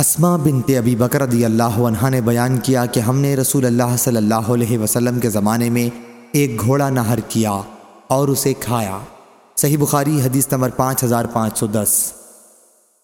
اسما بنت ابی بکر رضی اللہ عنہ نے بیان کیا کہ ہم نے رسول اللہ صلی اللہ علیہ وسلم کے زمانے میں ایک گھوڑا نہر کیا اور اسے کھایا۔ صحیح بخاری حدیث نمبر پانچ ہزار پانچ سو دس۔